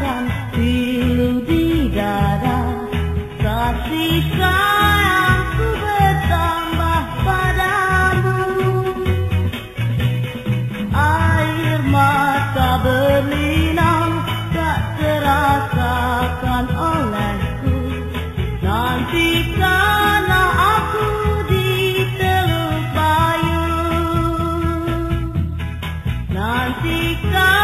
rasakan pilu di dada Kasih sayangku bertambah padamu. Air mata berlinang tak terasakan olehku. Nantikanlah aku di teluk bayu Nantikanlah aku